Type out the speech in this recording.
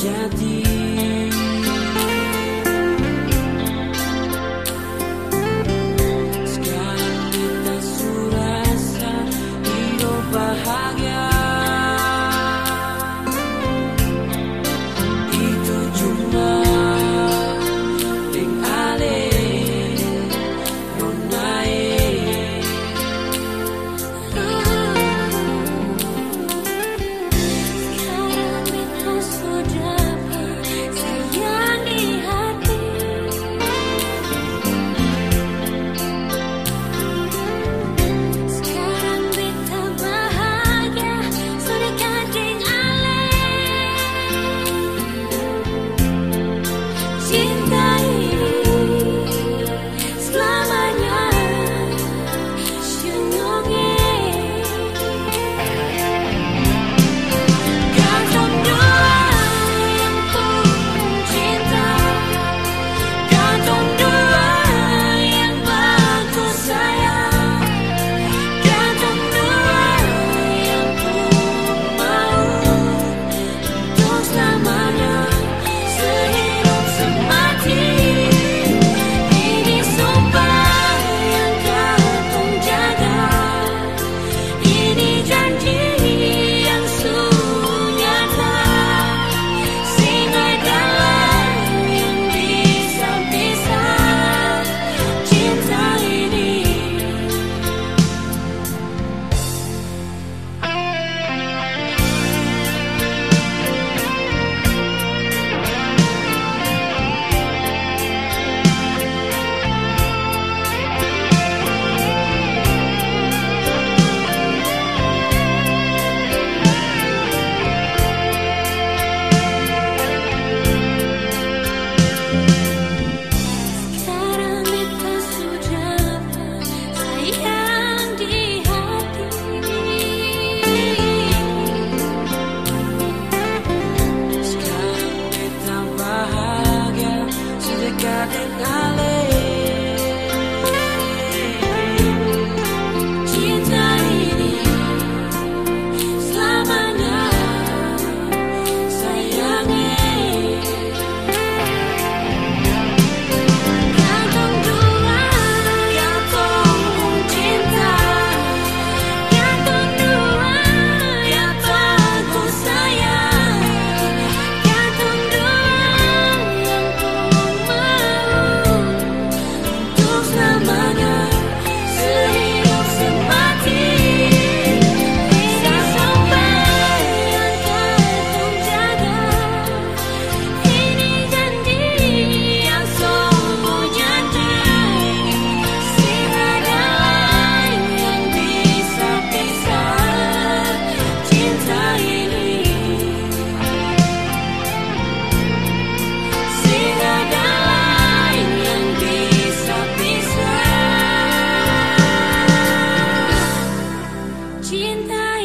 dia a. cinta